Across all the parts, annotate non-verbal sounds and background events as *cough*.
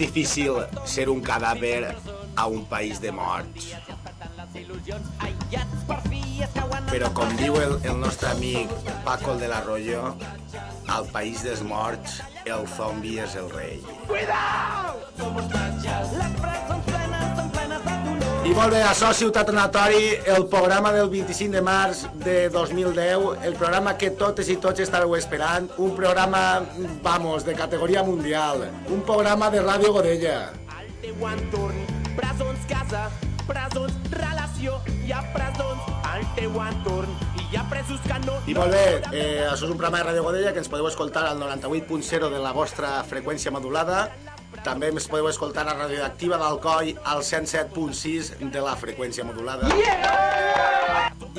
difícil ser un cadàver a un país de morts. Però com diu el, el nostre amic Paco de l'Arroyo, al país dels morts el zombi és el rei. Plenes són plenes de dolor. I molt bé, això Ciutat Anatori, el programa del 25 de març de 2010, el programa que totes i tots estareu esperant, un programa, vamos, de categoria mundial, un programa de Ràdio Godella. Al teu entorn, presons casa, presons relació, hi ha presons al teu entorn hi ha presos que no... I molt bé, eh, això és un programa de Ràdio Godella que ens podeu escoltar al 98.0 de la vostra freqüència modulada. També ens podeu escoltar a Radioactiva d'Alcoi al 107.6 de la freqüència modulada.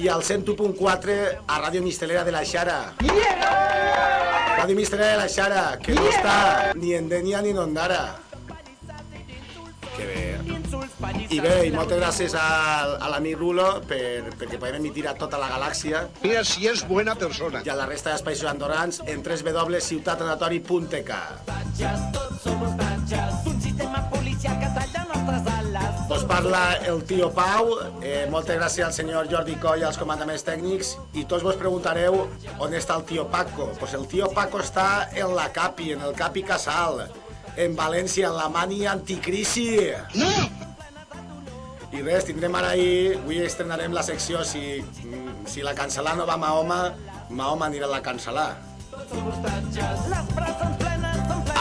I al 101.4 a Ràdio Mistelera de la Xara. Ràdio Mistelera de la Xara, que no està ni en Denia ni en Ondara. Que bé. I bé, i moltes gràcies a, a l'amic Rulo per, perquè podem emitir a tota la galàxia Mira si és buena persona. i a la resta dels països andorrans en www.ciutatanatori.tk Tots som ostatges d'un sistema policial que talla nostres ales. Us parla el tio Pau, eh, moltes gràcies al senyor Jordi Coll i als comandaments tècnics i tots vos preguntareu on està el tio Paco. Pues el tio Paco està en la CAPI, en el CAPI Casal, en València, en la mani anticrisi. No! I res, tindrem ara ahir, avui estrenarem la secció, si, mm, si la cancel·lar no va Mahoma, Mahoma anirà a la cancel·lar.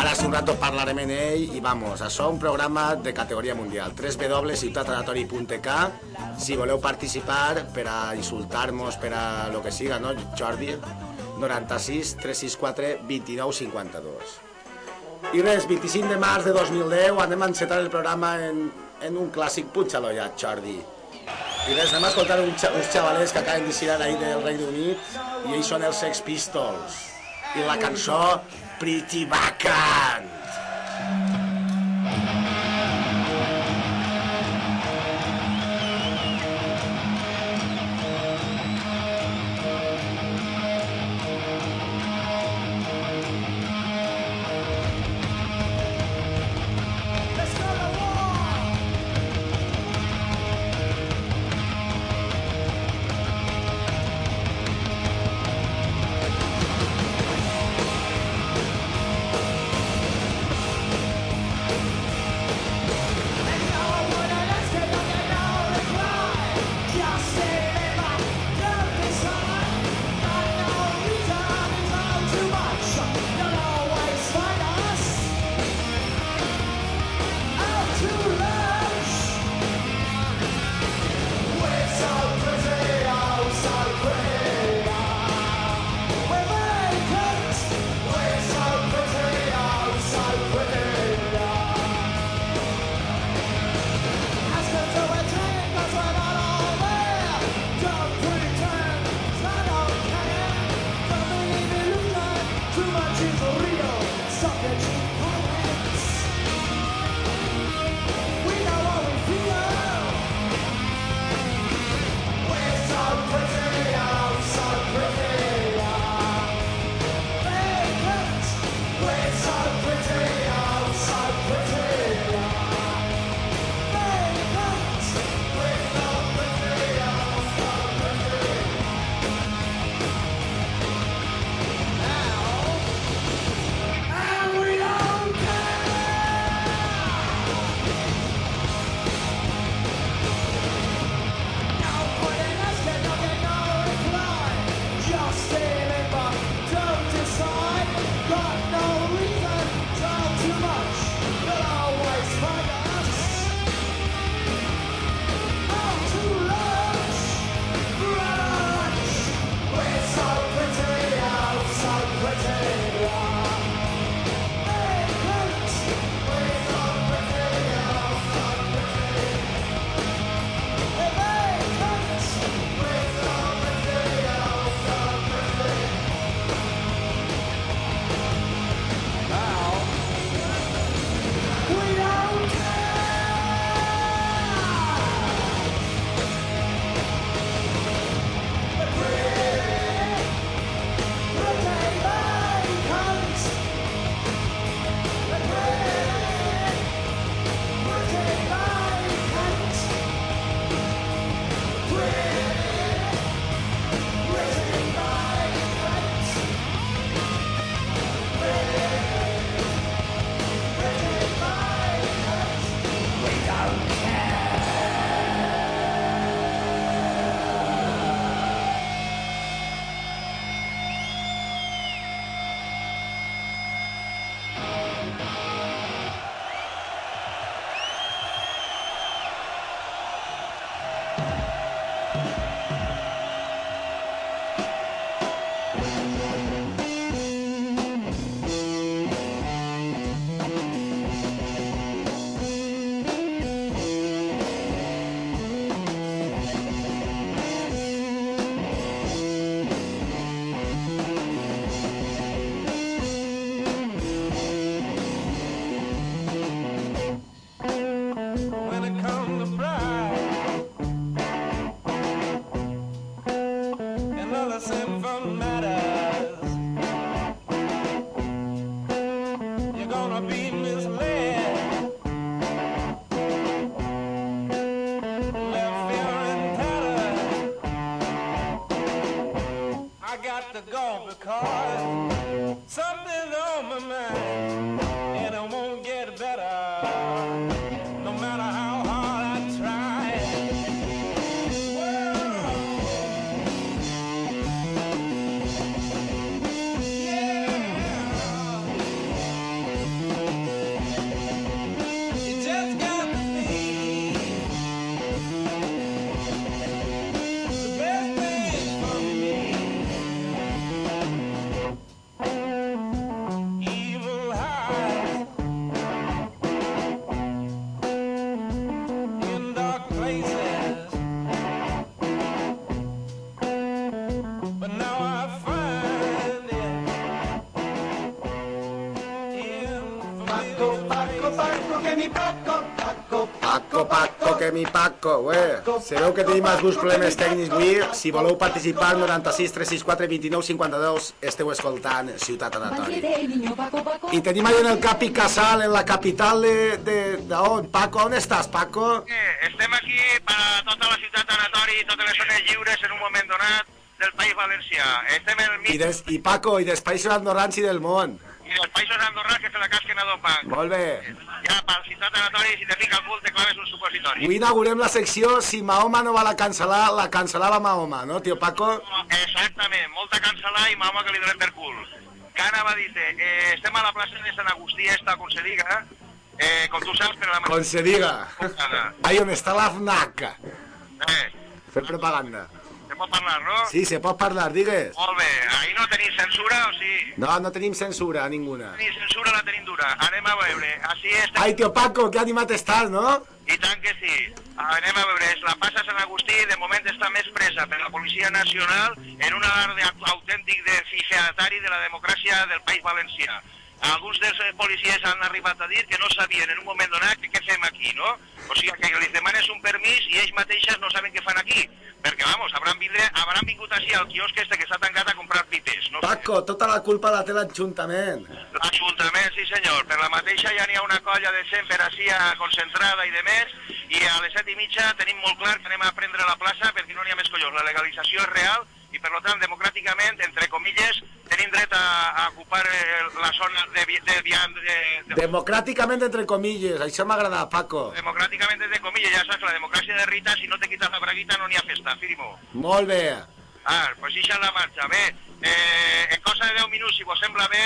Ara, si un rato parlarem en ell i vamos, això un programa de categoria mundial. www.ciutatanatori.k Si voleu participar per a insultar-nos, per a lo que siga, no, Jordi? 96 364 29 52. I res, 25 de març de 2010 anem a encetar el programa en, en un clàssic Punxa-lo ja, Jordi. I res, anem a escoltar un, xa- uns xavalers que acaben d'eixir ahir del Regne Unit i ells són els Sex Pistols. I la cançó Pretty Vacant. Paco, que mi Paco, Paco, Paco, Paco, que mi Paco, ué. Sabeu que tenim alguns problemes tècnics avui. Si voleu participar, 96 364 29 52, esteu escoltant Ciutat Anatori. I tenim allà en el Capi Casal, en la capital de... de, de on? Paco, on estàs, Paco? Eh, Estem aquí per a tota la ciutat anatori i totes les zones lliures en un moment donat del País Valencià. Estem en el I, mig des, i Paco, i dels països andorrans i del món. I dels països andorrans que se la casquen a Dopac. Molt bé. Ja, per la ciutat anatori, si te fica el cul, te claves un supositori. Avui inaugurem la secció Si Mahoma no va la cancel·lar, la cancel·lava Mahoma, no, tio Paco? Exactament, molta cancel·lar i mama que li donem per cul. Que anava a dir-te, eh, estem a la plaça de Sant Agustí, esta, com se diga, eh, com tu saps, per la Com se diga. Ahí on està la FNAC. Eh, Fem propaganda. Se pot parlar, no? Sí, se pot parlar, digues. Molt bé, ahir no tenim censura, o sí? No, no tenim censura, ninguna. Ni censura la tenim dura. Anem a veure, així és... Ai, tio Paco, que animat estàs, no? I tant que sí. Anem a veure, la passa Sant Agustí de moment està més presa per la Policia Nacional en un alarde aut- autèntic de fixatari de la democràcia del País Valencià. Alguns dels eh, policies han arribat a dir que no sabien en un moment donat que què fem aquí, no? O sigui, que li demanes un permís i ells mateixes no saben què fan aquí. Perquè, vamos, hauran, vindre, hauran vingut així al quiosc este que s'ha tancat a comprar pipes. No sé. Paco, tota la culpa la té l'Ajuntament. L'Ajuntament, sí senyor. Per la mateixa ja n'hi ha una colla de gent per així a concentrada i de més, i a les set i mitja tenim molt clar que anem a prendre la plaça perquè no n'hi ha més collons. La legalització és real i per lo tant, democràticament, entre comilles, tenim dret a, a ocupar eh, la zona de, de, de, de, Democràticament, entre comilles, això m'agrada, Paco. democràticament de comilles, ja saps, la democràcia de Rita, si no te quitas la braguita no n'hi ha festa, firmo. Molt bé. Ah, pues ixa la marxa. Bé, eh, en cosa de 10 minuts, si vos sembla bé,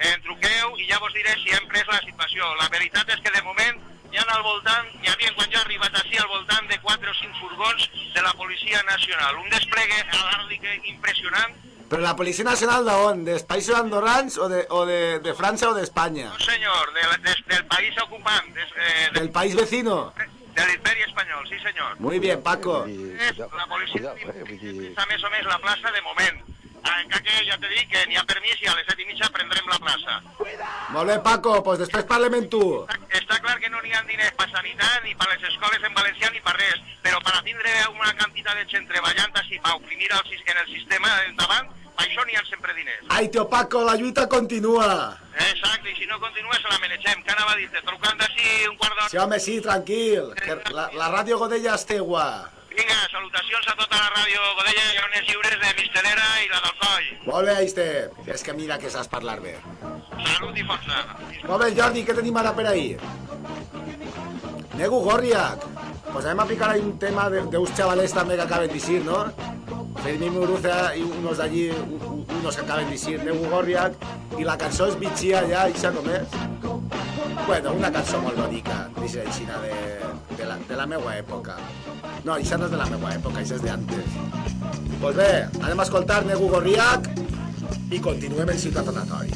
en truqueu i ja vos diré si hem pres la situació. La veritat és que de moment hi ha al voltant, hi havia quan jo he arribat així al voltant de 4 o 5 furgons de la Policia Nacional. Un desplegue alàrdic impressionant. Però la Policia Nacional d'on? Dels països andorrans o de, o de, de França o d'Espanya? No senyor, de, de, del país ocupant, des, eh, de, Del país vecino? de l'imperi espanyol, sí senyor. Muy bien, Paco. És la policia Cuidado, eh, està més o més la plaça de moment. Encara que ja te dic que n'hi ha permís i a les set i mitja prendrem la plaça. Molt bé, Paco, doncs pues després parlem amb tu. Està clar que no n'hi ha diners per sanitat, ni per les escoles en valencià, ni per res, però per tindre una quantitat de gent treballant així, per oprimir el, en el sistema endavant, per això n'hi ha sempre diners. Ai, tio Paco, la lluita continua. Exacte, i si no continua se la menegem. Que anava a dir-te? Trucant d'ací un quart d'hora. Sí, home, sí, tranquil, que la, la ràdio Godella és teua. Vinga, salutacions a tota la ràdio Godella i Ones Lliures de Mistelera i la del Coll. Molt bé, Aiste. És que mira que saps parlar bé. Salut i força. Molt bé, Jordi, què tenim ara per ahir? Negu Gorriak. Pues anem a picar ahí un tema de, de uns chavales també que acaben d'isir, ¿no? Fermín Muruza i unos de allí, u- u- unos que acaben d'isir, Negu Gorriak, i la cançó és Bitxia ja, i com és? Bueno, una cançó molt bonica, dice Xina, de, de, la, de la meua època. No, això no és de la meua època, això és d'antes. Pues bé, anem a escoltar Negu Gorriak i continuem en Ciutat Anatori.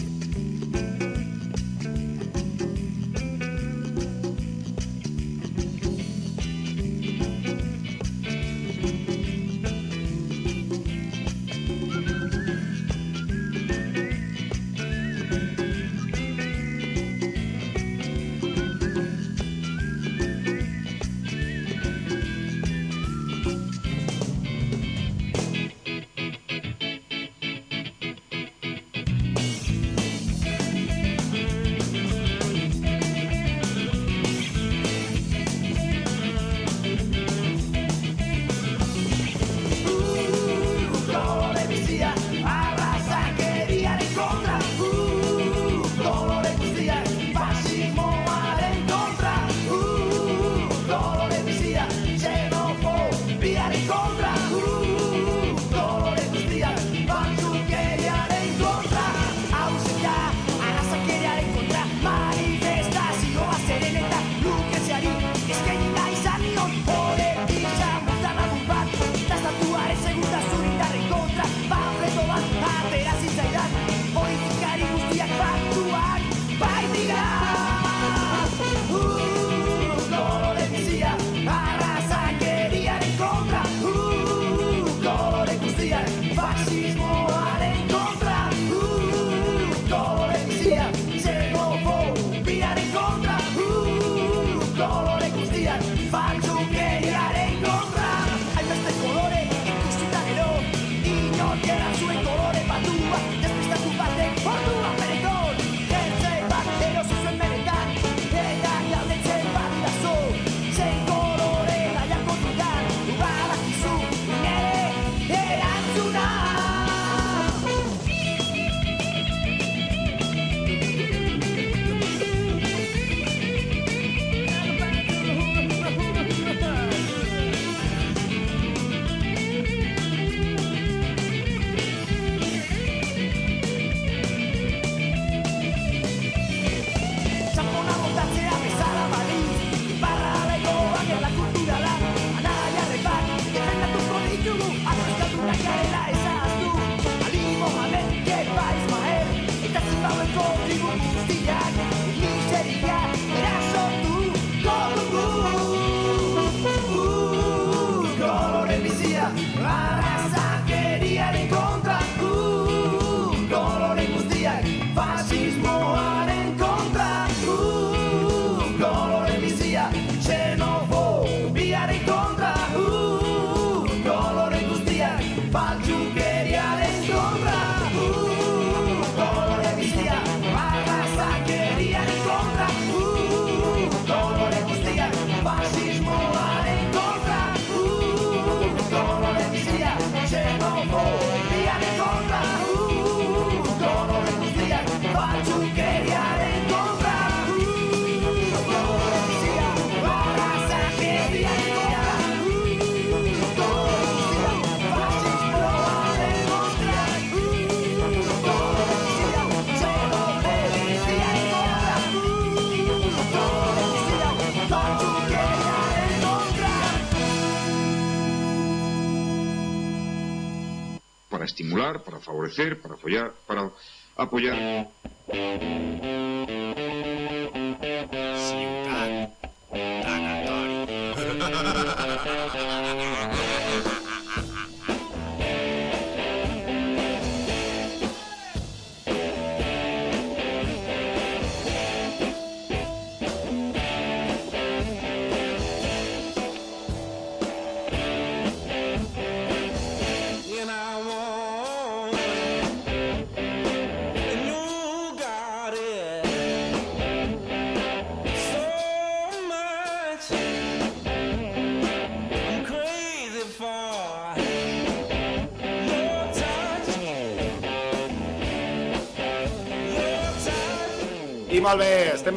Estimular, para favorecer, para apoyar, para apoyar.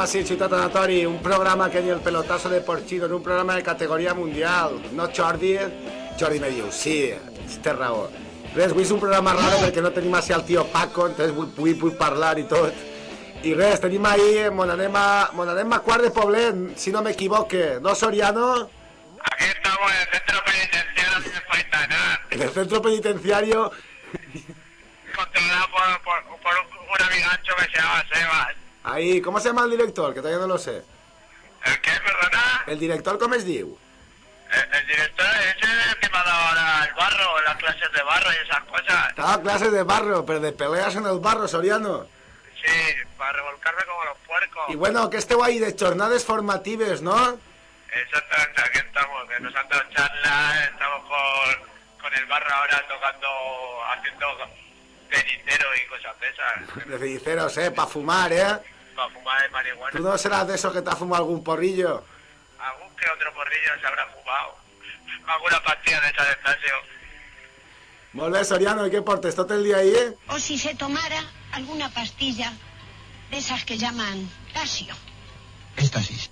Així, Ciutat Anatori, un programa que ni el pelotazo de Porchido, en un programa de categoria mundial. No Jordi, Jordi me diu, sí, té raó. Res, avui és un programa raro perquè no tenim així el tio Paco, entonces vull, vull, vull parlar i tot. I res, tenim ahí, mon anem a, mon anem a Quart de Poblet, si no m'equivoque. No, Soriano? Aquí estamos en el centro penitenciario Faitanar, En el centro penitenciario. controlado por, por, por un, un amigancho que se llama Sebas. Ahí, ¿cómo se llama el director? Que todavía no lo sé. ¿El qué, perdona? El director, ¿cómo es diu? El, el director ese es el que me ha dado ahora el barro, las clases de barro y esas cosas. Daba clases de barro, pero de peleas en el barro, Soriano. Sí, para revolcarme como los puercos. Y bueno, que esteu ahí de jornades formatives, ¿no? Exactamente, aquí estamos, que nos han dado charlas, estamos con, con el barro ahora tocando, haciendo cenicero y cosas de esas, De ceniceros, ¿eh? Para fumar, ¿eh? Para fumar de marihuana. ¿Tú no serás de esos que te ha fumado algún porrillo? Algún que otro porrillo se habrá fumado. *laughs* Alguna pastilla de esa de bé, Soriano, ¿y qué portes? ¿Todo el día ahí, eh? O si se tomara alguna pastilla de esas que llaman casio. Éxtasis.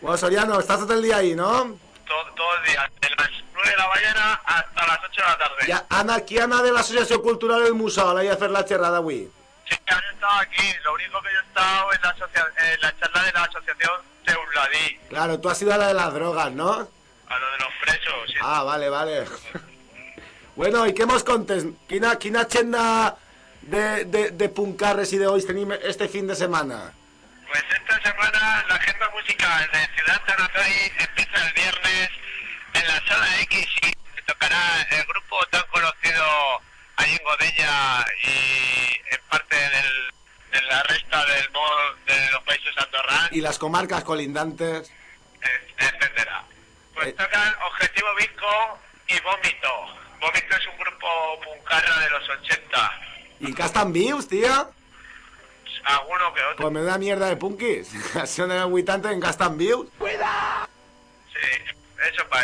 Bueno, Soriano, estás todo el día ahí, ¿no? Todo, todo el día, de las 9 de la mañana hasta las 8 de la tarde. Ya, Ana, Ana de l'Associació Cultural del Museu, l'he a fer la xerrada avui. Sí, han estado aquí. Lo único que yo he estado en la, asocia- en la charla de la asociación Teuladí, Claro, tú has ido a la de las drogas, ¿no? a lo de los presos. sí. Ah, vale, vale. bueno, ¿y qué mos contes? Quina, quina agenda de, de, de puncarres y de hoy este fin de semana? Pues esta semana la agenda musical de Ciudad Tanatori empieza el viernes en la sala X y tocará el grupo tan conocido ahí en Godella y en parte del, de la resta del de los países andorranos, Y las comarcas colindantes. et- etcétera. Pues Eh. tocan Objetivo Visco y Vómito. Vómito es un grupo puncarra de los 80. ¿Y que estan vius, tía? Alguno que otro. Pues me da mierda de punkis. *laughs* Son de 80 en que estan vius. Sí, eso pa,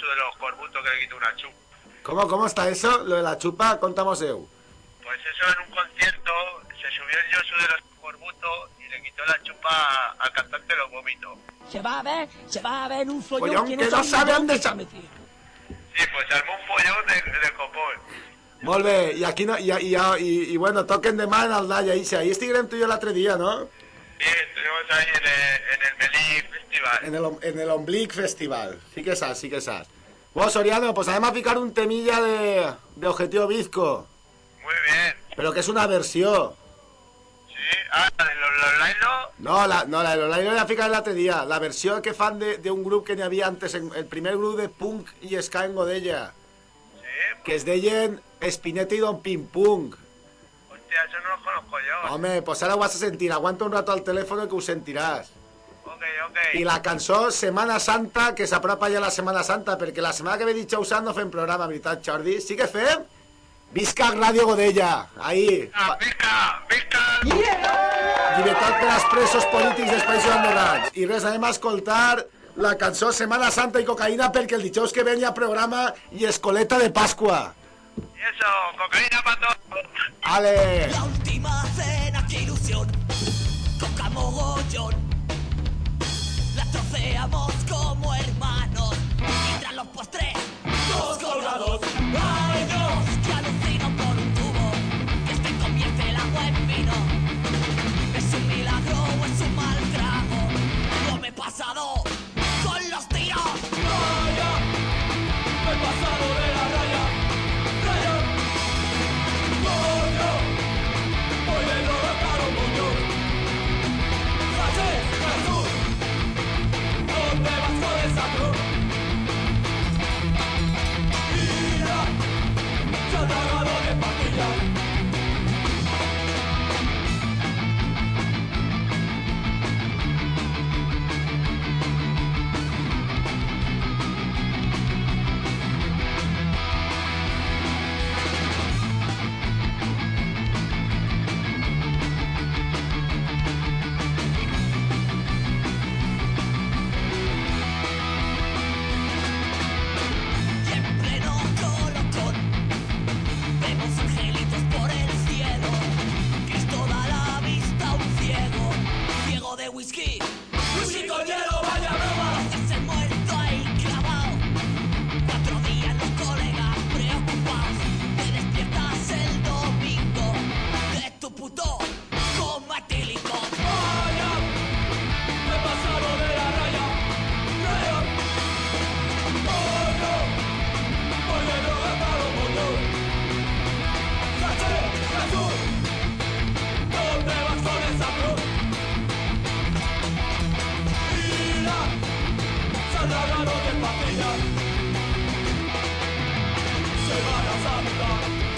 Josu de los Corbutos que le quitó una chupa. ¿Cómo, ¿Cómo está eso? Lo de la chupa, contamos eu. Pues eso en un concierto se subió el Josu de los Corbutos y le quitó la chupa al cantante de los Vómitos. Se va a ver, se va a ver un follón, Follón que que no sabe dónde dónde sa- metido. Sí, pues se armó un follón de, de copón. Molt bé, i aquí no, i, i, i, i bueno, toquen demà en el Dalla, Isa. Ahí estiguem tu i jo l'altre dia, no? Sí, estuvimos ahí en el, en el Festival. En el, en el Omblic Festival. Sí que saps, sí que saps. Bueno, Soriano, pues además picar un temilla de, de Objetivo Bizco. Muy bien. Pero que es una versión. Sí, ah, de los, los Lailo, No, la, no, la de l'Olaire la ficar l'altre dia. La versió que fan de, de un grup que n'hi havia antes, en, el primer grup de punk i ska en Godella, sí, que es deien Espineta i Don Pim Punk. Hostia, eso no lo conozco yo. Home, pues ho vas a sentir. Aguanta un rato al telèfon que ho sentiràs. Ok, ok. I la cançó Semana Santa, que s'apropa ja la Semana Santa, perquè la setmana que ve dijous no fem programa, veritat, Jordi? Sí que fem? Visca Ràdio Godella, ahí. Ah, Visca, Visca. Llibertat per als presos polítics dels països andorrans. I res, anem a escoltar la cançó Semana Santa i cocaïna perquè el dijous que ve hi ha programa i escoleta de Pasqua. Y eso, cocaína para todos. Ale! La última cena, qué ilusión, coca mogollón. La troceamos como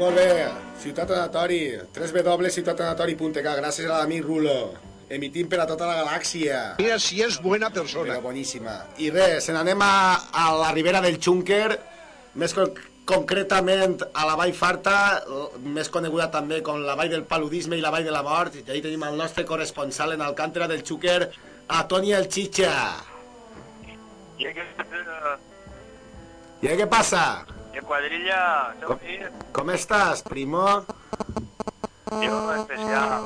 molt bé, Ciutat Anatori, www.ciutatanatori.k, gràcies a l'amic Rulo, emitint per a tota la galàxia. Mira si és buena persona. Però boníssima. I res, se n'anem a, a la ribera del Xúnquer, més con concretament a la Vall Farta, més coneguda també com la Vall del Paludisme i la Vall de la Mort, i ahí tenim el nostre corresponsal en Alcántara del Xúquer, a Toni el Chicha. I aquesta... I què passa? I quadrilla, som aquí, Com estàs, primo? jo especial.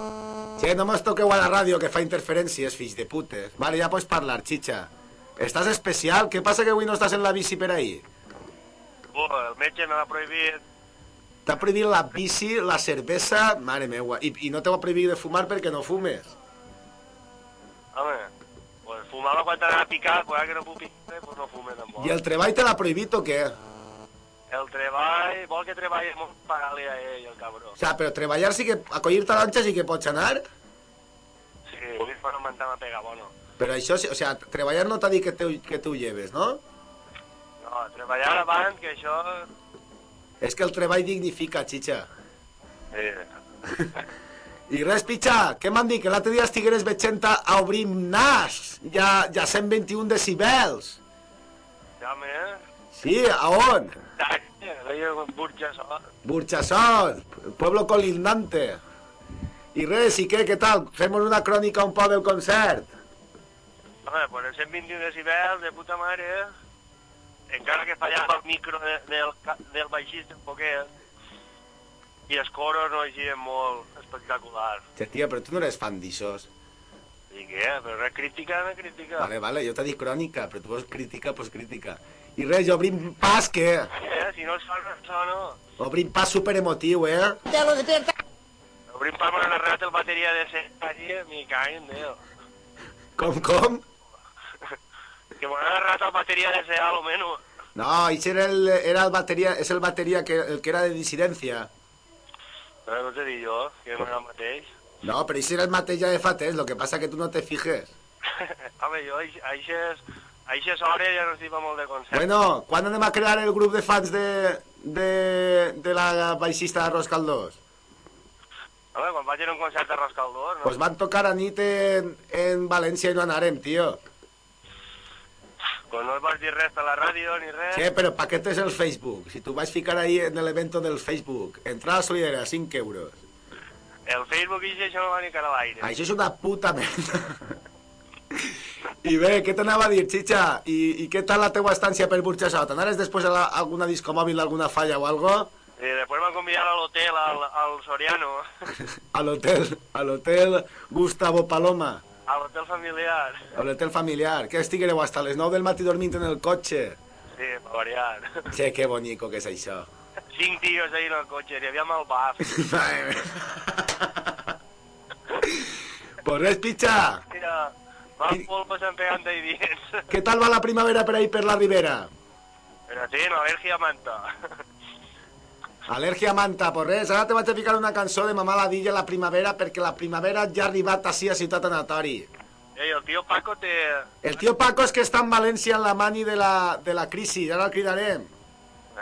Che, no mos toqueu a la ràdio que fa interferències, fills de putes. Vale, ja pots parlar, Chicha. Estàs especial? Què passa que avui no estàs en la bici per ahí? Oh, el metge me l'ha prohibit. T'ha prohibit la bici, la cervesa... Mare meua. I, I no t'ho prohibit de fumar perquè no fumes. Home, pues fumava quan t'anava a picar, ara que no puc picar, pues no fume tampoc. I el treball te l'ha prohibit o què? El treball, vol que treballi molt pagar-li a ell, el cabró. O sea, però treballar sí que... Acollir taronxa sí que pots anar, Sí, avui fa no m'entava a pegar, bueno. però això, o sea, treballar no t'ha dit que te, que ho lleves, no? No, treballar abans, que això... És que el treball dignifica, Chicha. Sí. *laughs* I res, pitxa, què m'han dit? Que l'altre dia estigueres veient a obrir nas, ja, ja 121 decibels. Ja me... Sí, a on? Burjassó. Burchasol, pueblo colindante. I res, i què, què tal? Fem una crònica un poc del concert. Home, pues el 121 decibels, de puta mare, eh? encara que fallava el micro de, del, del baixista un poquet, i els coros no eixien molt espectaculars. Ja, tia, però tu no eres fan d'aixòs. I què? Però res crítica, no crítica. Vale, vale, jo t'he dit crònica, però tu vols crítica, pues crítica. I res, jo obrim pas, què? Eh, si no sona, sona. Obrim pas superemotiu, eh? Obrim pas m'ha narrat el bateria de ser allí, mi caen, Déu. Com, com? *laughs* Que m'ha narrat el bateria de ser almenys. No, això era el, era el bateria, és el bateria que, el que era de dissidència. Però no t'he dit jo, que no era el mateix. No, però això era el mateix ja de fa temps, lo que passa que tu no te fijes. *laughs* Home, jo a aixes, a aixes hores ja no estic molt de concert. Bueno, quan anem a crear el grup de fans de, de, de la baixista de Roscaldós? Home, quan vaig a un concert de Roscaldós, no? Pues van tocar a nit en, en València i no anarem, tio. Pues no vas dir res a la ràdio ni res. Sí, però pa què tens el Facebook? Si tu vas ficar ahí en el evento del Facebook, entrada solidària, 5 euros. El Facebook i això no va ni cara a l'aire. Això és una puta merda. *laughs* I bé, què t'anava a dir, Chicha? I, I què tal la teua estància per Burxassot? Anares després a, la, a alguna discomòbil, alguna falla o algo? I després m'han convidat a l'hotel, al, al Soriano, *laughs* A l'hotel, a l'hotel Gustavo Paloma, a l'hotel familiar. a l'hotel familiar. Que estiguereu hasta les 9 del matí dormint en el cotxe. Sí, per variar. *laughs* Che, que bonico que és això. Cinc tios ahí en el cotxe, hi havia mal baf. *laughs* Madre mía. Pues res, pitxa. Mira, mal polvo s'han pegant ahí dins. *laughs* Què tal va la primavera per ahí per la Ribera? Però sí, no, al·lèrgia manta. *laughs* Al·lèrgia a manta, pues res, ara te vaig a ficar una cançó de Mamà Ladilla la primavera perquè la primavera ja ha arribat així a Ciutat Anatori. Ei, el tio Paco té... El tio Paco és que està en València en la mani de la, de la crisi, ara el cridarem.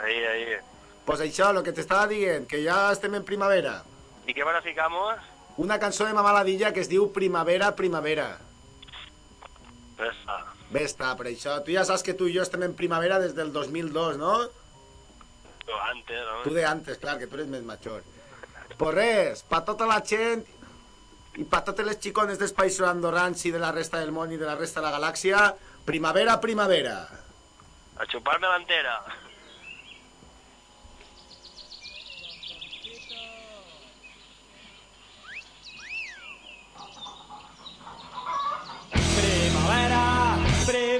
Ahí, ahí. Pues això, el que t'estava dient, que ja estem en primavera. I què van a ficar-nos? Una cançó de Mamà Ladilla que es diu Primavera, Primavera. Esa. Bé, està, per això. Tu ja saps que tu i jo estem en primavera des del 2002, no? Tu antes, no? Tu de antes, clar, que tu eres més major. Pues res, pa tota la gent i pa totes les xicones dels països andorrans i de la resta del món i de la resta de la galàxia, primavera, primavera. A xupar-me l'entera.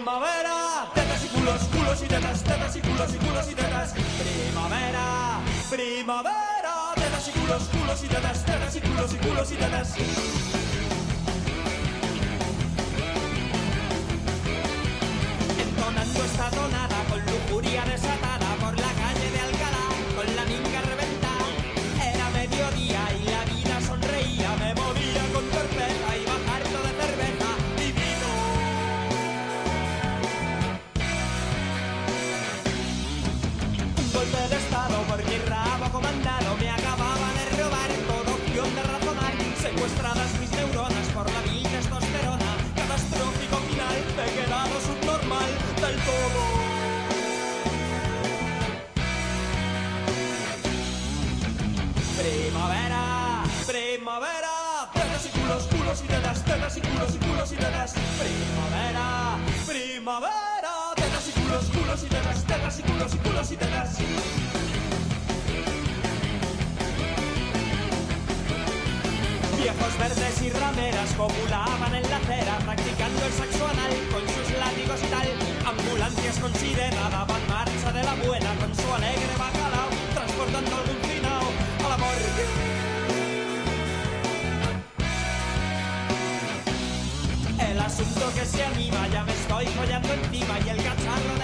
primavera. Tetas y culos, culos y tetas, tetas y culos y culos y tetas. Primavera, primavera. Tetas y culos, culos y tetas, tetas y culos y culos y tetas. Entonando esta tonada con lujuria desatada Primavera, primavera, tetas y culos, culos y tetas, tetas y culos y culos y tetas. Viejos verdes y rameras copulaban en la acera practicando el sexo anal con sus látigos y tal. Ambulancias con sirena daban marcha de la buena con su alegre bacalao, transportando algún El asunto que se anima, ya me estoy follando encima y el cacharro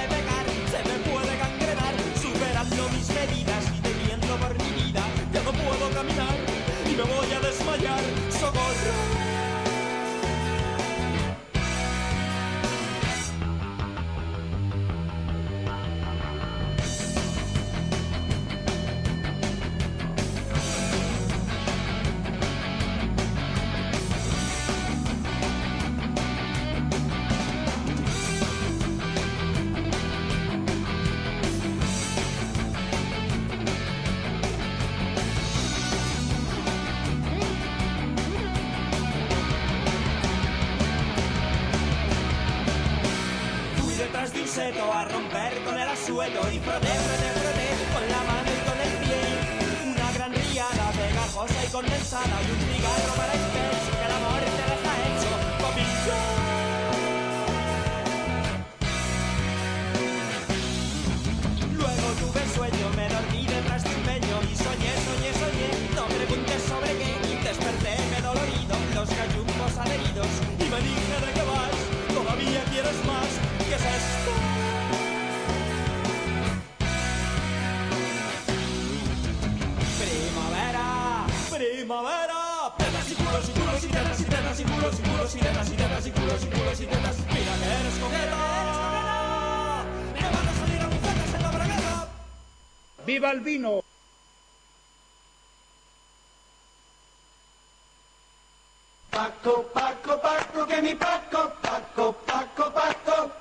Paco, Paco, que mi Paco, Paco, Paco, Paco.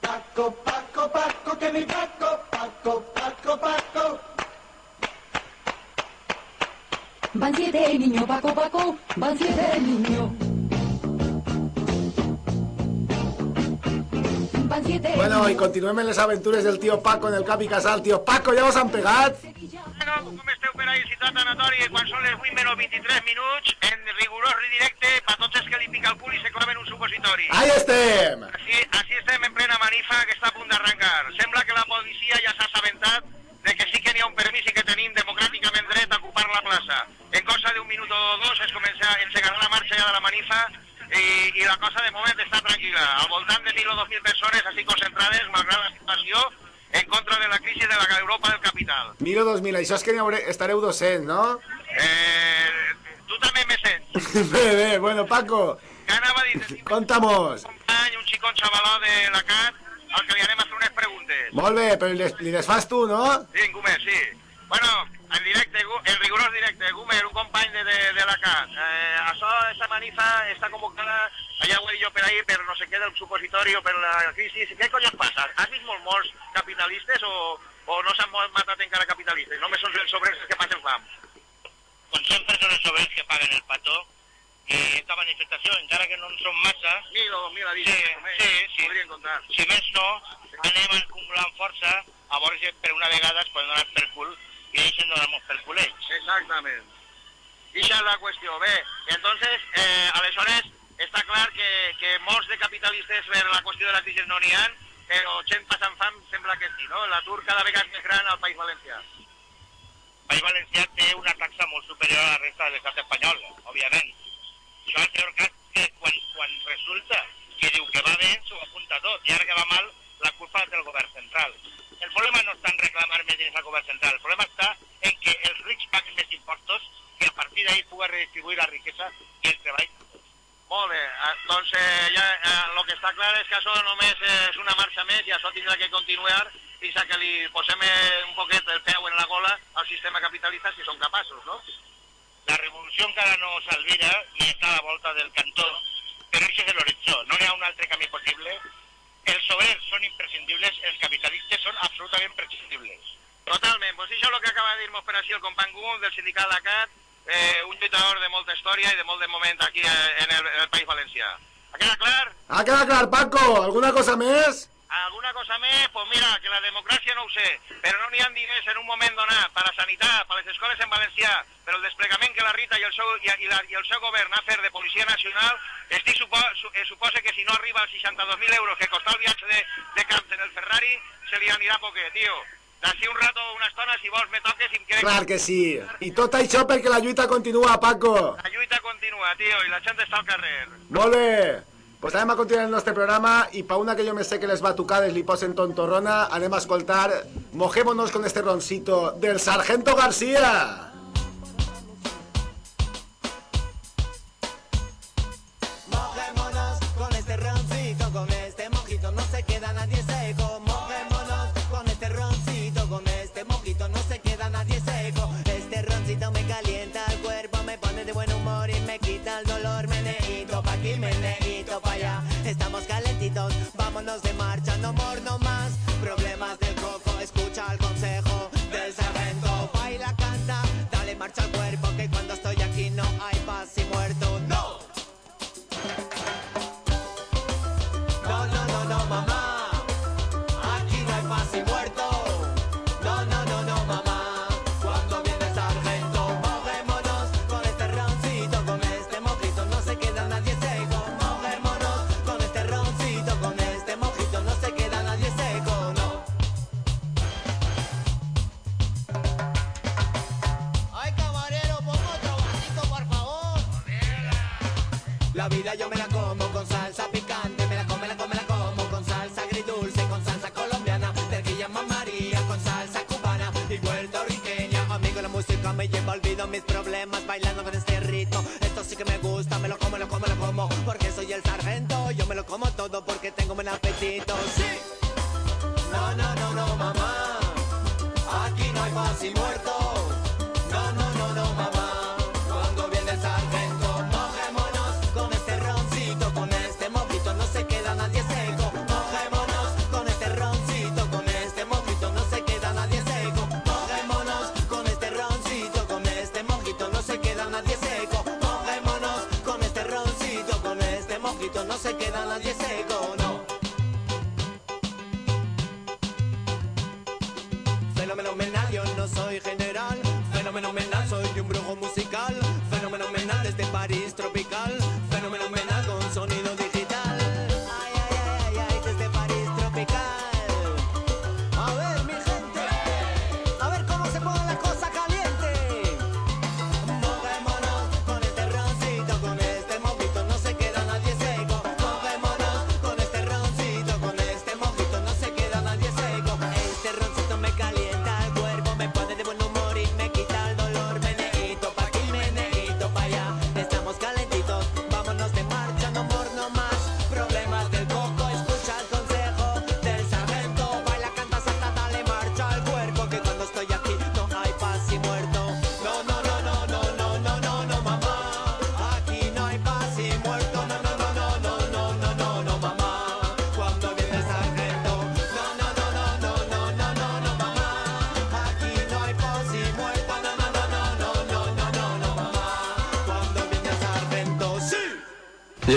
Paco, Paco, Paco, que mi Paco, Paco, Paco, Paco. Van siete niño, Paco, Paco, van siete niño. Van siete Bueno, i continuem en les aventures del tio Paco en el Capi Casal. Tio Paco, ja vos han esteu per ahí, ciutat anatori, quan són les 8 menys 23 minuts, en rigorós directe per tots els que li pica el cul i se claven un supositori. Ahí estem! Així, així estem en plena manifa que està a punt d'arrencar. Sembla que la policia ja s'ha assabentat de que sí que n'hi ha un permís i que tenim democràticament dret a ocupar la plaça. En cosa d'un minut o dos es comença, engegarà la marxa ja de la manifa i, i la cosa de moment està tranquil·la. Al voltant de 1.000 o 2.000 persones així concentrades, malgrat la situació, en contra de la crisi de la Europa del capital. Miro 2000, això és que hauré, estareu 200, no? Eh, tu també me sents. *laughs* bé, bé, bueno, Paco, Que anava a dir, tenim un contamos. company, un xicón xavaló de la CAT, al que li anem a fer unes preguntes. Molt bé, però les, li les fas tu, no? Sí, Gumer, sí. Bueno, en directe, en rigorós directe, Gumer, un company de, de, de la CAT. Eh, això, esta manifa està convocada, allà ho he dit jo per ahí, per no sé què del supositori o per la crisi. Què collons passa? Has vist molt molts capitalistes o, o no s'han matat encara capitalistes? Només són els obrers que passen fam. com sempre són els obrers que paguen el pató i esta manifestació, encara que no en són massa, Mil o mil a sí, dir, sí, sí. podrien comptar. si més no, anem acumulant força a veure si per una vegada es poden donar per cul i deixen donar-nos per cul ells. Exactament. Ixa és la qüestió. Bé, entonces, eh, aleshores, està clar que, que molts de capitalistes per la qüestió de la crisi no n'hi ha, però gent passant fam sembla que sí, no? L'atur cada vegada és més gran al País Valencià. El País Valencià té una taxa molt superior a la resta de l'estat espanyol, òbviament. Això el senyor Cas, que quan, quan resulta que diu que va bé, s'ho apunta tot, i ara que va mal, la culpa la té el govern central. El problema no està en reclamar més diners al govern central, el problema està en que els rics paguen més impostos i a partir d'ahí pugui redistribuir la riquesa i el treball. Molt bé, eh, doncs eh, ja el que està clar és que això només és una marxa més i això tindrà que continuar fins a que li posem eh, un poquet el peu en la gola al sistema capitalista si són capaços, no? La revolució encara no s'alvira ni està a la volta del cantó, però això és l'horitzó, no hi ha un altre camí possible. Els obrers són imprescindibles, els capitalistes són absolutament prescindibles. Totalment, doncs això és el que acaba de dir-nos per així el company Gum del sindicat d'ACAT, eh, un lluitador de molta història i de molt de moment aquí en el, en el País Valencià. Ha quedat clar? Ha quedat clar, Paco. Alguna cosa més? Alguna cosa més? Pues mira, que la democràcia no ho sé, però no n'hi ha diners en un moment donat per a sanitat, per a les escoles en valencià, per al desplegament que la Rita i el seu, i, i, la, i el seu govern ha fet de Policia Nacional, estic supo, su, eh, suposa que si no arriba als 62.000 euros que costa el viatge de, de camps en el Ferrari, se li anirà poquet, tio. D'ací un rato, una estona, si vols, me toques i em quede... Clar que sí. I tot això perquè la lluita continua, Paco. La lluita continua, tio, i la gent està al carrer. Molt bé. Pues anem a continuar el nostre programa i pa una que jo me sé que les batucades li posen tontorrona, anem a escoltar Mojémonos con este roncito del Sargento García. Estamos calentitos, vámonos de marcha, no mor, no más. Problemas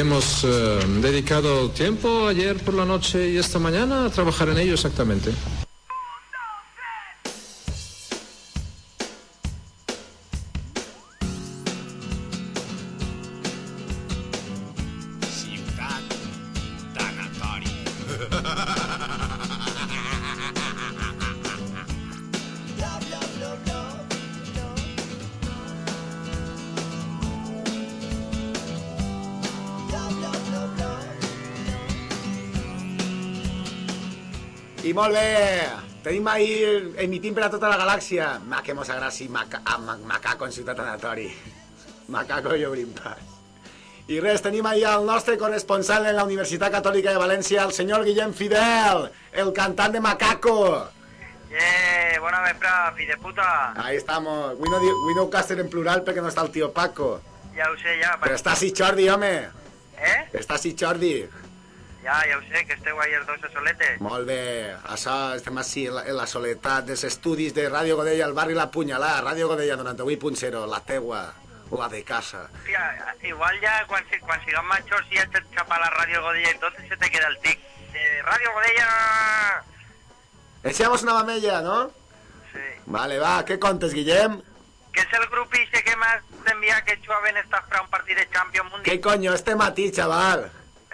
hemos eh, dedicado tiempo ayer por la noche y esta mañana a trabajar en ello exactamente. I molt bé, tenim ahir emitint per a tota la galàxia. Ma, que mos agrada si maca, ah, ma, Macaco en Ciutat Anatori. Macaco i obrim pas. I res, tenim ahir el nostre corresponsal en la Universitat Catòlica de València, el senyor Guillem Fidel, el cantant de Macaco. Eh, bona vespre, fi de puta. Ahí estamos. Avui no, avui no ho casten en plural perquè no està el tio Paco. Ja ho sé, ja. Però està així Jordi, home. Eh? Està així Jordi. Ja, ja ho sé, que esteu ahir dos a soletes. Molt bé, això estem així en la, en la soledat dels estudis de Ràdio Godella, al barri La Punyalà, Ràdio Godella 98.0, la teua, la de casa. Hòstia, igual ja quan, quan siguem majors i ja te xapa la ràdio Godella tot, se te queda el tic. Eh, ràdio Godella... Echamos una mamella, ¿no? Sí. Vale, va, ¿qué contes, Guillem? Que és el grup ixe que m'has d'enviar que jugaven estàs per a un partit de Champions Mundial ¿Qué coño? Este matí, chaval.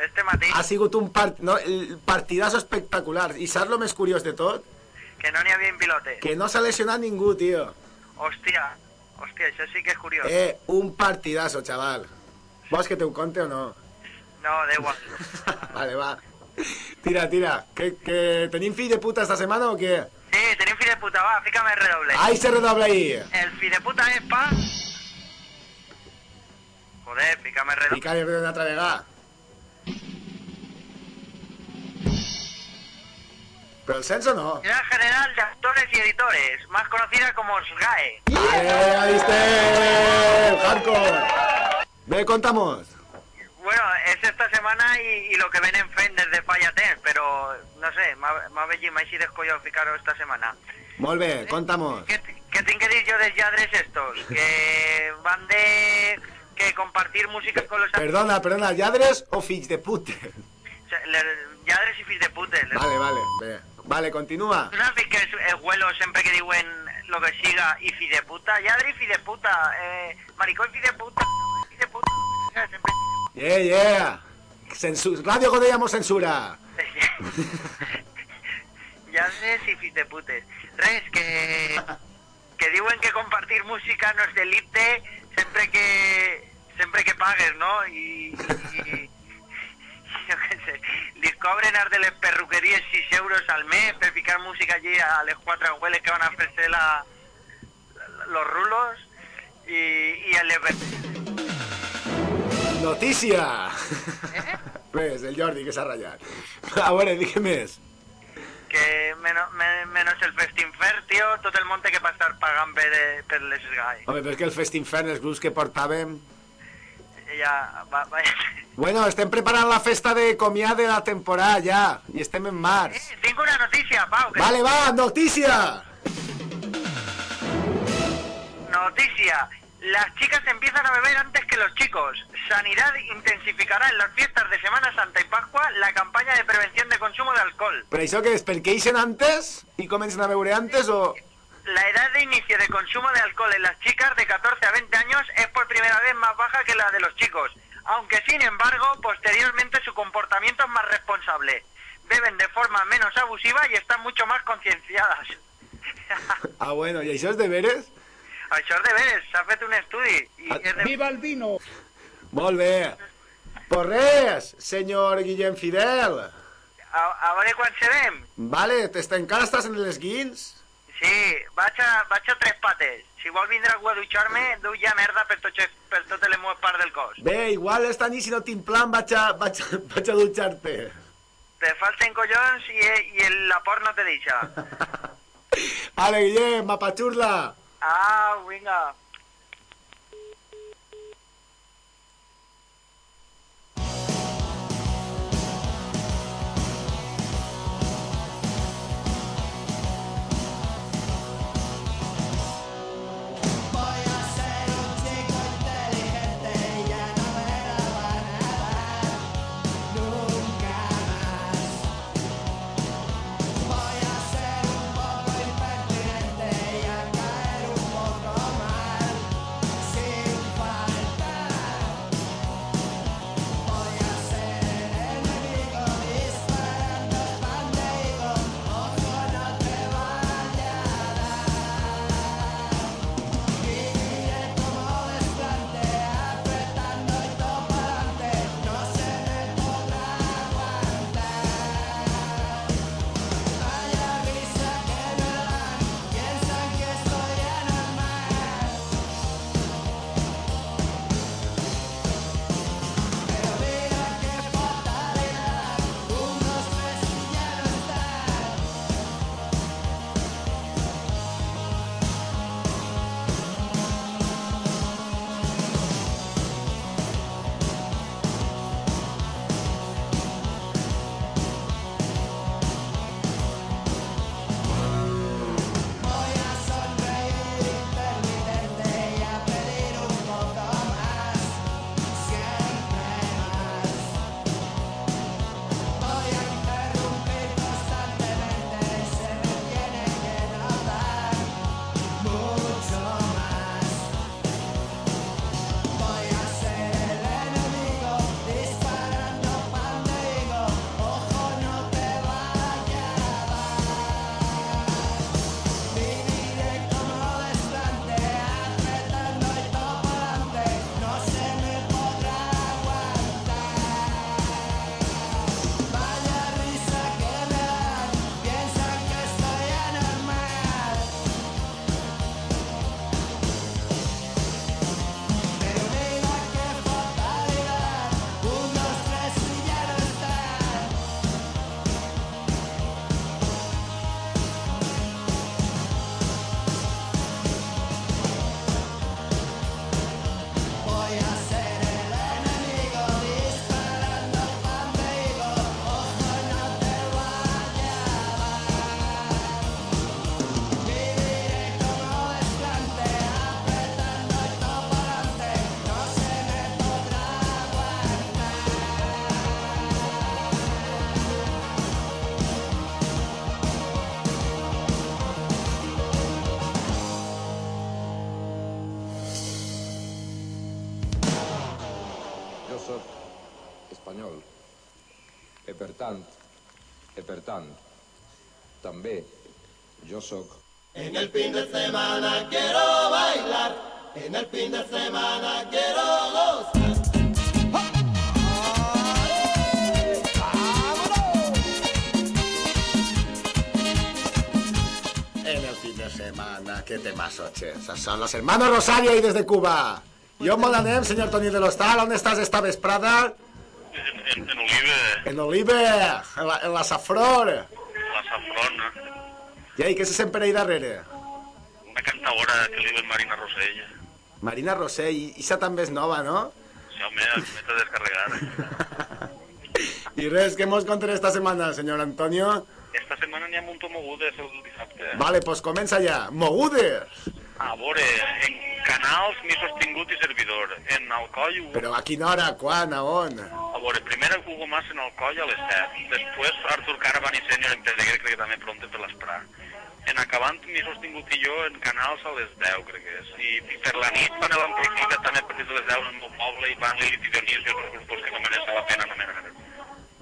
Este matí, Ha sigut un part... no, el partidazo espectacular. I saps lo més curiós de tot? que no n'hi havia pilotes. Que no s'ha lesionat ningú, tio. Hòstia, hòstia, això sí que és curiós. Eh, un partidazo, chaval. Vols que te ho conte o no? No, da igual. *laughs* Vale, va. Tira, tira. Que, que tenim fill de puta esta setmana o què? Sí, tenim fi de puta, va, fica'm el redoble. Ahí se redobla ahí. El fi de puta és pa... Joder, fica'm el redoble. Pica una altra vegada. Pero el censo no. Era General de Actores y Editores, más conocida como SGAE. ¡Eh, ahí está! ¡Hardcore! Ve, contamos. Bueno, es esta semana y, y lo que ven en FEN desde Fallaten, pero no sé, m'ha vegit mai si descollo ficar-ho esta semana. Molt bé, contamos. ¿Qué, qué tinc que dir jo dels lladres estos? Que van de... que compartir música con los... Perdona, perdona, lladres o fills de pute? O sea, le- lladres i fills de putes. Vale, vale, bé. Vale, continua. Tu saps que és el huelo sempre que diuen lo que siga i fi de puta? Lladre i fi de puta, eh, maricó i fi de puta, fi de puta, sempre... Yeah, yeah. Censu Radio Godella mos censura. *laughs* Lladres i fills de putes. Res, que... que diuen que compartir música no és delicte sempre que... sempre que pagues, no? I... i jo què sé, cobren als de les perruqueries 6 euros al mes per ficar música allí a les quatre abueles que van a ofrecer la, la- los rulos i, i a les... Notícia! Res, *laughs* el Jordi, que s'ha ratllat. A veure, di què més. Que menos, me- menos el festinfer, tio, tot el món té que passar pagant per, eh, per les SGAE. Home, però és que el Festinfern, els grups que portàvem... Ja, va, va, *laughs* Bueno, estem preparant la festa de comiat de la temporada ja, i estem en març. Tinc una notícia, Pau. Que... Vale, va, notícia! Noticia. Las chicas empiezan a beber antes que los chicos. Sanidad intensificará en las fiestas de Semana Santa y Pascua la campaña de prevención de consumo de alcohol. Però això què és? Perquè ixen antes i comencen a beure antes o...? La edad de inicio de consumo de alcohol en las chicas de 14 a 20 años es por primera vez más baja que la de los chicos, aunque sin embargo posteriormente su comportamiento es más responsable. Beben de forma menos abusiva y están mucho más concienciadas. *laughs* Ah, bueno, i això és de veres? Això és de veres, s'ha fet un estudi. I és de... Viva el vino! Molt bé. Pues res, senyor Guillem Fidel. A, a veure quan serem. Vale, t'est- encara estàs en les guins? Sí, vaig a, vaig a tres pates. Si vol vindre algú a dutxar-me, du ja merda per, tot, per totes les meves parts del cos. Bé, igual esta nit si no tinc plan vaig a, vaig a, vaig a dutxar-te. Te falten collons i, i el, la por no te deixa. *laughs* Vale, Guillem, mapachurla. Ah, vinga. També jo sóc En el fin de semana quiero bailar, en el fin de semana quiero gozar. En el fin de semana, qué temazo, che. Son los hermanos Rosario y desde Cuba. Yo Molanem, señor Tony de l'Hostal, ¿dónde estás esta vesprada? En, en Olive, En Olive, en la, en la Safror. La Safrona, I què se sent per ahí darrere? una cantaora que li diuen Marina Rosella. Marina Rosé, i això també és nova, no? Sí, home, mete a descarregar. *laughs* I res, què mos conten esta setmana, senyor Antonio? Esta setmana n'hi ha un mogudes el dissabte. Vale, pues comença ja. Mogudes! A veure, en canals m'he sostingut i servidor. En Alcoi, Però a quina hora, quan, a on? a veure, primer Hugo Mas en Alcoi a les 7. Després Artur Caravan i Sènior en Pedreguer, crec que també pronte per l'esprà. En acabant m'he sostingut i jo en canals a les 10, crec que és. I, i per la nit van a l'amplificat també a partir de les 10 en el meu poble i van Lili Dionís i altres grups que no mereixen la pena.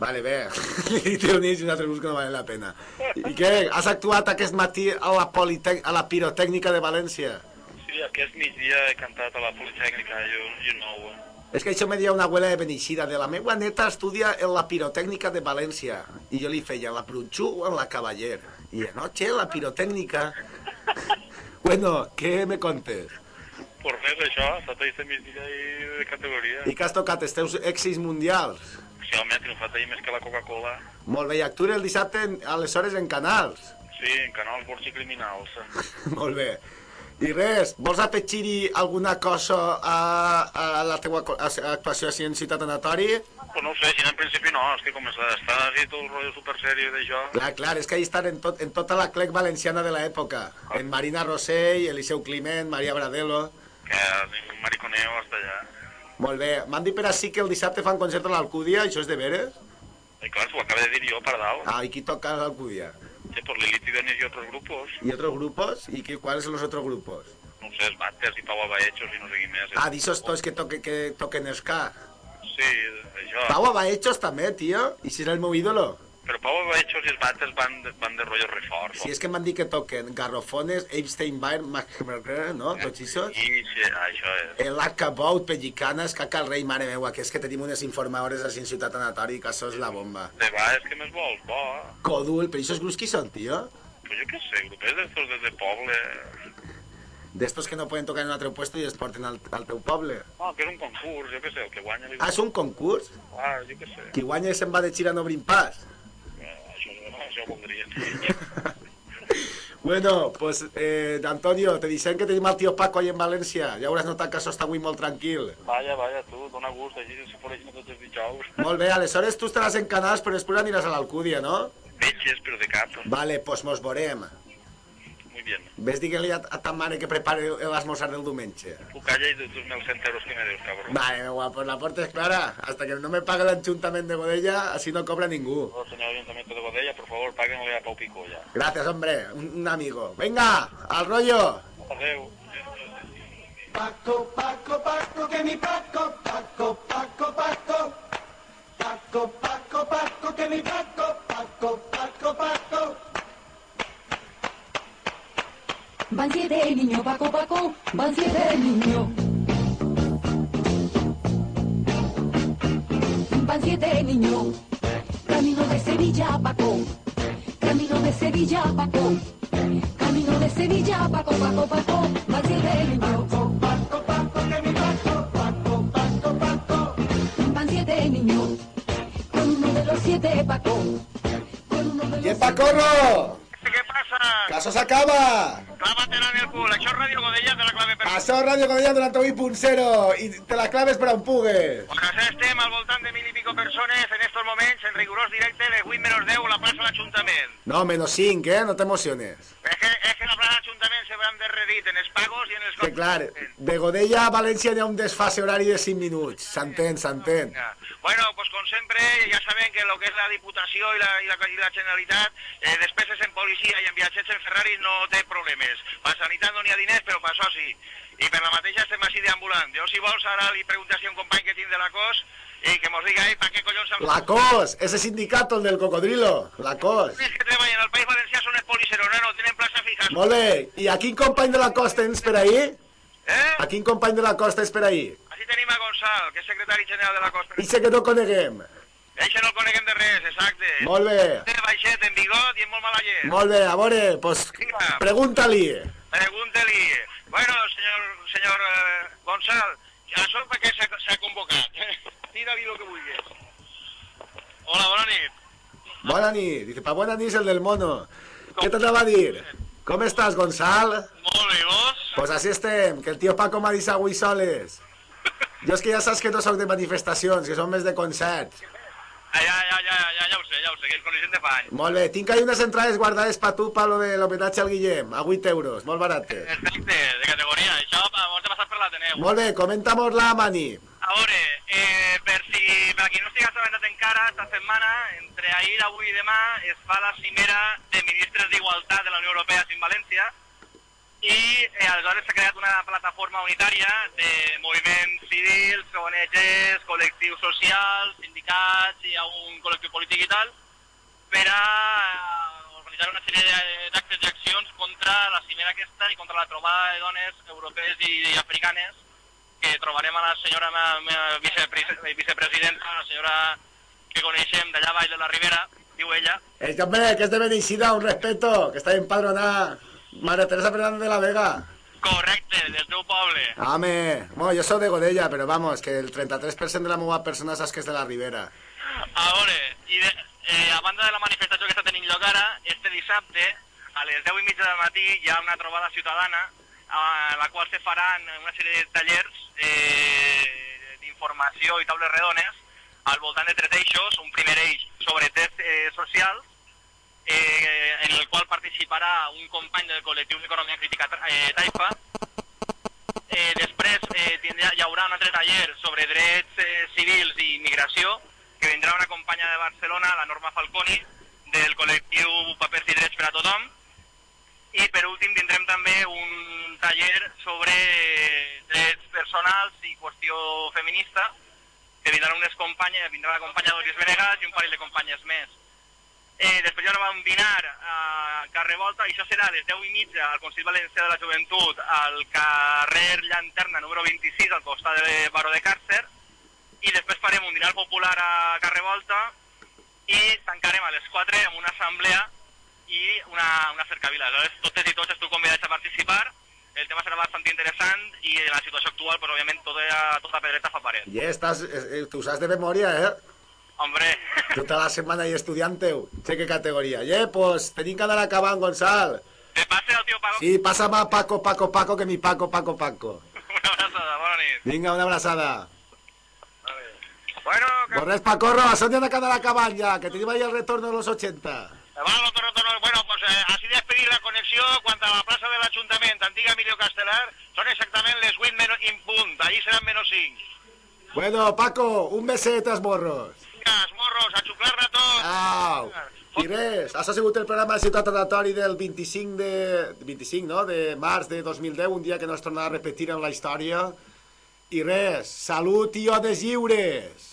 Vale, bé. *laughs* I té i un altre bus que no vale la pena. I què? Has actuat aquest matí a la, Politec a la Pirotècnica de València? Sí, aquest migdia he cantat a la Politècnica i un, i un nou. És que això me deia una abuela de Beneixida, de la meva neta estudia en la pirotècnica de València. I jo li feia la Prunxú o en la Cavaller. I anoche la pirotècnica... *laughs* bueno, què me contes? Per res, això, ha estat ahir de migdia i de categoria. I que has tocat els teus èxits mundials? Home, ha triomfat ahir més que la Coca-Cola. Molt bé, i actuen el dissabte en- aleshores en canals. Sí, en canals Borgs i Criminals. *laughs* Molt bé. I res, vols afegir-hi alguna cosa a, a la teua a- actuació així en Ciutat Anatori? Pues no ho sé, si en principi no, és que com està, està així tot el rotllo supersèrie d'això... Clar, clar, és que ahí estan en, tot, en tota la clec valenciana de l'època. En Marina Rossell, Eliseu Climent, Maria Bradelo... Que mariconeo hasta allà. Molt bé. M'han dit per així que el dissabte fan concert a l'Alcúdia, això és de veres? I clar, s'ho acaba de dir jo, Pardal. Ah, ¿y qui toca a l'Alcúdia? Sí, por Lilith y Denis y otros grupos. ¿Y otros grupos? ¿Y qué, cuáles son los otros grupos? No sé, els Batters i Pau Abaechos i no sé qui més. Ah, d'ixos tots que, toque, que toquen ska. Sí, això. Pau Abaechos també, tio. I si era el meu ídolo. Però Pau Abaechos i els Batters van, van de rotllo reforç. Si és que m'han dit que toquen Garrofones, Epstein Bar, McMurray, no? Tots ixos. I sí, això és. El Arcabout, Pellicanes, Caca el Rei, mare meua, que és que tenim unes informadores en Ciutat Anatori, que això és la bomba. De va, és que més vols, bo. Codul, però això grups qui són, tio? Pues jo què sé, grupets d'estos des de poble... D'estos que no poden tocar en un altre puesto i es porten al, al teu poble. Ah, que és un concurs, jo què sé, el que guanya... Li... Ah, és un concurs? Ah, jo què sé. Qui guanya se'n va de gira no obrint pas. Ho voldria. *laughs* Bueno, pues, eh, Antonio, te dicen que tenim el tio Paco ahí en València. Ja hauràs notat que això està avui molt tranquil. Vaya, vaya, tu, dona gust, així se foreixen tots els dijous. *laughs* Molt bé, aleshores tu estaràs en canals, però després aniràs a l'Alcúdia, no? Metges, però de cap. Vale, pues mos veurem. Muy bien. Ves, digue-li a, a ta mare que prepare l'esmorzar del diumenge. Tu calla i de tus 1.100 euros que me deus, cabrón. Vale, meu guapo, la porta és clara. Hasta que no me pague l'Ajuntament de Godella, así no cobra ningú. Oh, señor Ayuntamiento de Godella, por favor, páguenle a Pau Pico ya. Gracias, hombre, un, un amigo. Venga, al rollo. Adeu. Paco, Paco, Paco, que mi Paco, Paco, Paco, Paco. Paco, Paco, Paco, que mi Paco, Paco, Paco, Paco. Van siete niños, Paco, Paco, van siete niños. Van siete niños, camino de Sevilla, Paco. Camino de Sevilla, Paco. Camino de Sevilla, Paco, Paco, Paco. Van siete niños. Paco, Paco, que mi Paco, Paco, Paco, Paco. Van siete niños, con uno de los siete, Paco. I el Pacorro! Passa? Que això s'acaba! Clava-te-la en el cul. Això és Ràdio Godella, te la clave per... Això és Ràdio Godella 98.0 i te la claves per on pugues. Doncs estem al voltant de mil i pico persones en estos moments, en rigorós directe, les 8 menys 10, a la plaça de l'Ajuntament. No, menos 5, eh? No t'emociones. És que, és que la plaça de derredit en els pagos i en els... Que clar, de Godella a València hi ha un desfase horari de 5 minuts. S'entén, s'entén. Bueno, pues con siempre, ya saben que lo que es la Diputació i la, i la, i la Generalitat, eh, despeses en policia i en viatgers en Ferrari no té problemes. Per sanitat no n'hi ha diners, però per això sí. I per la mateixa estem així deambulant. Jo, si vols, ara li preguntes a un company que tinc de la cos Y que nos diga ahí para qué collons... han- La COS, ese sindicato, el del cocodrilo. La COS. Els que treballen al País Valencià són no, tenen plaça fija. Molt bé. I a quin company de la costa tens per ahí? Eh? A quin company de la costa és per ahí? Així tenim a Gonçal, que és secretari general de la Costa. Dice que no coneguem. Eixe no el coneguem de res, exacte. Molt bé. Té baixet, en bigot i en molt mala llet. Molt bé, a veure, pues, pregunta-li. Pregunta-li. Bueno, senyor, senyor eh, Gonçal, això per què s'ha convocat? Tira-li el que vulguis. Hola, bona nit. Bona nit. Dice, pa buena nit el del mono. Què t'anava a dir? Com estàs, Gonçal? Molt bé, vos? Pues así estem, que el tío Paco m'ha dit avui soles. Jo és que ja saps que no sóc de manifestacions, que som més de concerts. Ah, ja, ja, ja, ja, ja ho sé, ja ho sé, que el coneixem de fa anys. Molt bé, tinc ahí unes entrades guardades pa tu pa lo de l'homenatge al Guillem, a 8 euros, molt barates. Perfecte, de categoria. Això vos he passat per l'Ateneu. Molt bé, comenta'mos la mani. A veure, eh, per, si, per a qui no estigui assabentat encara, esta setmana, entre ahir, avui i demà, es fa la cimera de ministres d'Igualtat de la Unió Europea en València i eh, aleshores s'ha creat una plataforma unitària de moviments civils, ONGs, col·lectius socials, sindicats i un col·lectiu polític i tal, per a eh, organitzar una sèrie d'actes i accions contra la cimera aquesta i contra la trobada de dones europees i, i africanes que trobarem a la senyora ma, ma vicepre- vicepresidenta, la senyora que coneixem d'allà baix de la Ribera, diu ella. Eh, hombre, que és de Beneixida, un respeto, que està empadronada. Maria Teresa Fernández de la Vega. Correcte, del teu poble. Home, bueno, jo soc de Godella, però vamos, que el 33% de la meva persona saps que és de la Ribera. A veure, i de, eh, a banda de la manifestació que està tenint lloc ara, este dissabte, a les 10 i mitja del matí, hi ha una trobada ciutadana a la qual se faran una sèrie de tallers eh, d'informació i taules redones al voltant de tres eixos, un primer eix sobre drets eh, socials, eh, en el qual participarà un company del col·lectiu d'Economia Crítica eh, Taifa. Eh, després eh, tindrà, hi haurà un altre taller sobre drets eh, civils i immigració, que vindrà una companya de Barcelona, la Norma Falconi, del col·lectiu Papers i Drets per a Tothom. I per últim tindrem també un taller sobre drets personals i qüestió feminista, que vindran unes companyes, vindrà la companya d'Oris Venegas i un parell de companyes més. Eh, després hi haurà dinar a carrer Volta, i això serà a les 10 i mitja al Consell Valencià de la Joventut, al carrer Llanterna número 26, al costat de Baró de Càrcer, i després farem un dinar popular a carrer Volta i tancarem a les 4 amb una assemblea i una, una cercavila. Aleshores, totes i tots esteu convidats a participar, el tema serà bastant interessant i en la situació actual, pues, òbviament, tota, tota pedreta fa paret. I estàs, eh, eh, tu saps de memòria, eh? Hombre, *laughs* Tota la setmana i estudiant-teu. Sé que categoria. Eh, pues, tenim que anar acabant, Gonçal. te passe el tio Paco. Sí, pásame a Paco, Paco, Paco, que mi Paco, Paco, Paco. *laughs* Una abraçada, bona nit. Vinga, una abraçada. Bueno, Pues res, Pacorro, a Sonia de quedar acabant ja, que tenim ahí el retorno de los 80. Vamos, torno, torno. Bueno, pues eh, así despedir connexió quant a la plaça de l'Ajuntament, antiga Emilio Castelar, són exactament les 8 menys in punt, allí seran menys 5. Bueno, Paco, un beset morros. Vinga, morros, a xuclar-ne tots. Au. I res, això ha sigut el programa de Ciutat Aleatori del 25 de... 25, no?, de març de 2010, un dia que no es tornarà a repetir en la història. I res, salut i odes lliures.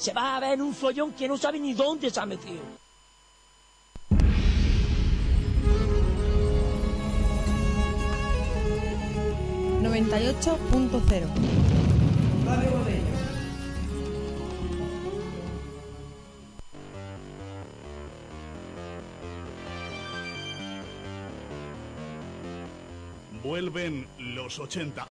Se va a ver en un follón que no sabe ni dónde se ha metido. Radio Godella. Vuelven los 80.